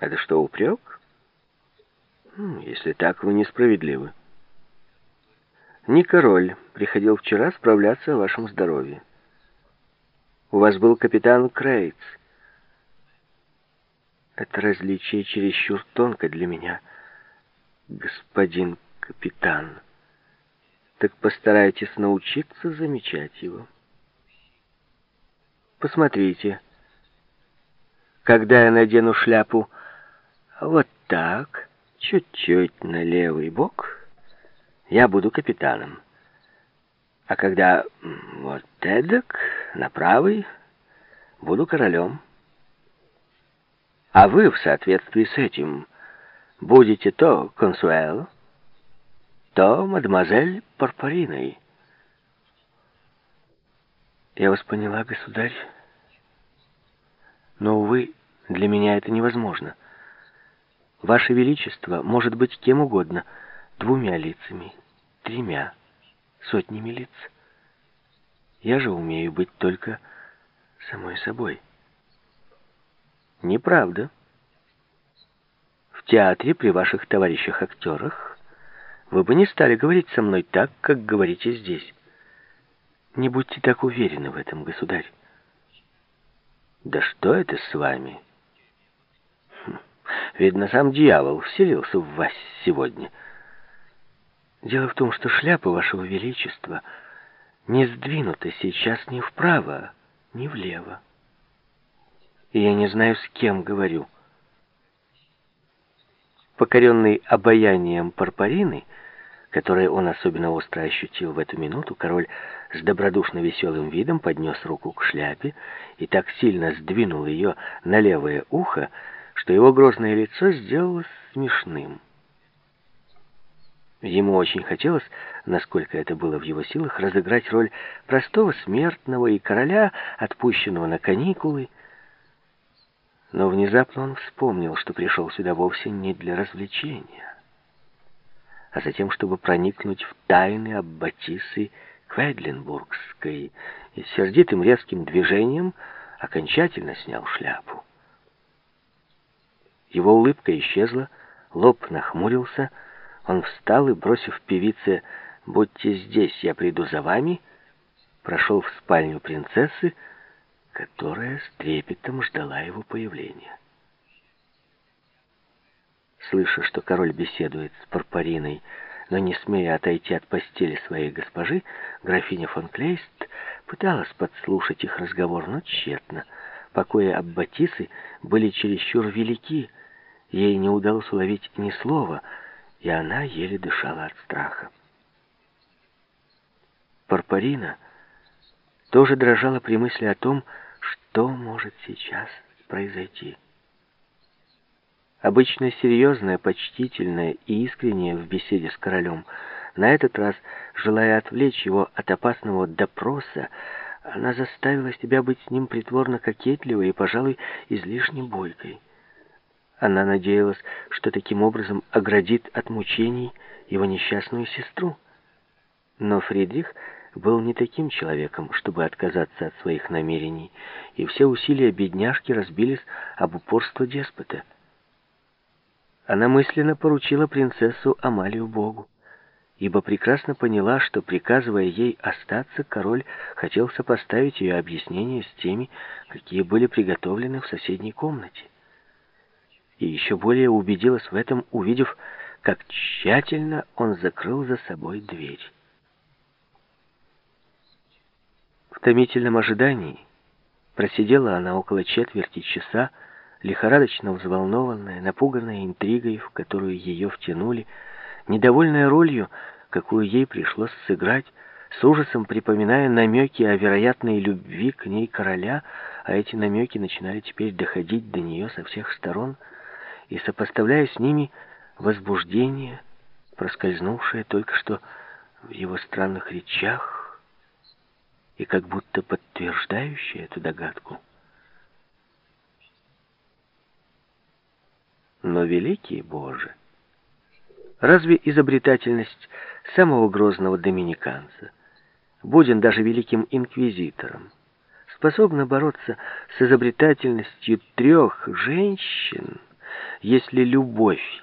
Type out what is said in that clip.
Это что, упрек? Если так, вы несправедливы. Не король приходил вчера справляться о вашем здоровье. У вас был капитан Крейтс. Это различие чересчур тонко для меня, господин капитан. Так постарайтесь научиться замечать его. Посмотрите, когда я надену шляпу вот так, чуть-чуть на левый бок, я буду капитаном. А когда вот эдак, на правый, буду королем. А вы в соответствии с этим будете то консуэл, то мадемуазель Парпариной. Я вас поняла, государь. Но, увы, для меня это невозможно. Ваше Величество может быть кем угодно, двумя лицами, тремя, сотнями лиц. Я же умею быть только самой собой. Неправда. В театре при ваших товарищах-актерах вы бы не стали говорить со мной так, как говорите здесь. Не будьте так уверены в этом, государь. Да что это с вами? Видно, сам дьявол вселился в вас сегодня. Дело в том, что шляпа вашего величества не сдвинута сейчас ни вправо, ни влево и я не знаю, с кем говорю. Покоренный обаянием Парпарины, которое он особенно остро ощутил в эту минуту, король с добродушно веселым видом поднес руку к шляпе и так сильно сдвинул ее на левое ухо, что его грозное лицо сделалось смешным. Ему очень хотелось, насколько это было в его силах, разыграть роль простого смертного и короля, отпущенного на каникулы, но внезапно он вспомнил, что пришел сюда вовсе не для развлечения, а затем, чтобы проникнуть в тайны Аббатисы Кведленбургской, и сердитым резким движением окончательно снял шляпу. Его улыбка исчезла, лоб нахмурился, он встал и, бросив певице «Будьте здесь, я приду за вами», прошел в спальню принцессы, которая с трепетом ждала его появления. Слыша, что король беседует с Парпариной, но не смея отойти от постели своей госпожи, графиня фон Клейст пыталась подслушать их разговор, но тщетно. Покои Аббатисы были чересчур велики, ей не удалось уловить ни слова, и она еле дышала от страха. Парпарина тоже дрожала при мысли о том, что может сейчас произойти. Обычно серьезная, почтительная и искренняя в беседе с королем, на этот раз, желая отвлечь его от опасного допроса, она заставила себя быть с ним притворно кокетливой и, пожалуй, излишне бойкой. Она надеялась, что таким образом оградит от мучений его несчастную сестру. Но Фридрих был не таким человеком, чтобы отказаться от своих намерений, и все усилия бедняжки разбились об упорство деспота. Она мысленно поручила принцессу Амалию Богу, ибо прекрасно поняла, что, приказывая ей остаться, король хотел сопоставить ее объяснения с теми, какие были приготовлены в соседней комнате. И еще более убедилась в этом, увидев, как тщательно он закрыл за собой дверь. В томительном ожидании просидела она около четверти часа, лихорадочно взволнованная, напуганная интригой, в которую ее втянули, недовольная ролью, какую ей пришлось сыграть, с ужасом припоминая намеки о вероятной любви к ней короля, а эти намеки начинали теперь доходить до нее со всех сторон, и сопоставляя с ними возбуждение, проскользнувшее только что в его странных речах, и как будто подтверждающая эту догадку. Но великий Боже, разве изобретательность самого грозного доминиканца, буден даже великим инквизитором, способна бороться с изобретательностью трех женщин, Если любовь